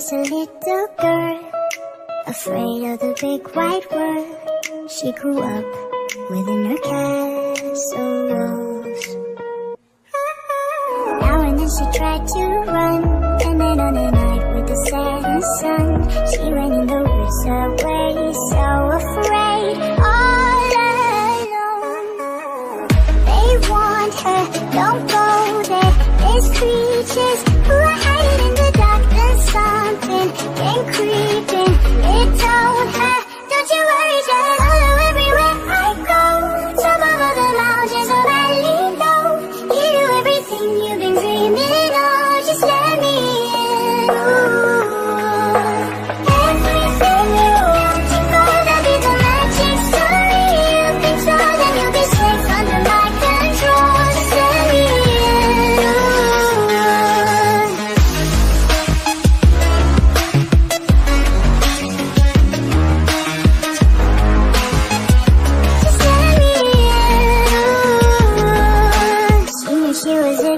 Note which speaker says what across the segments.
Speaker 1: was a little girl, afraid of the big white world. She grew up within her castle walls. Now and then she tried to run, and then on a night with the setting sun, she ran in the woods away, so afraid, all alone. They warned her, don't go there. There's creatures who are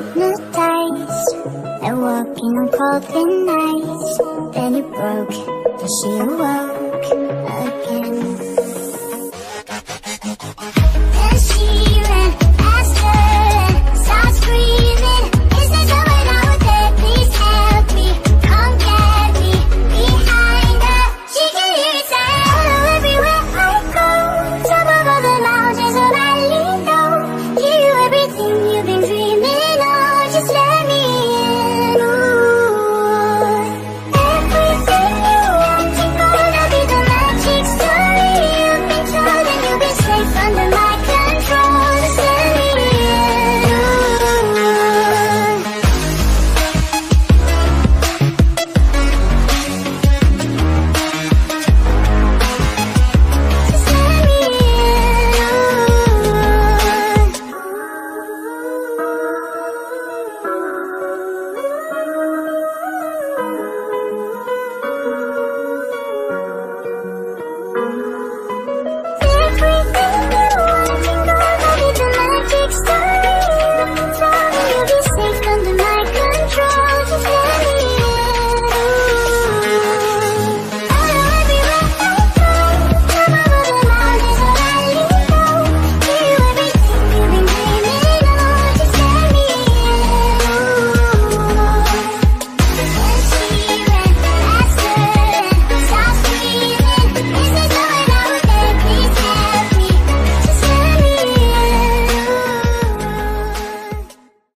Speaker 1: hypnotized and walking on cold nights. Then it broke, and she awoke again. And she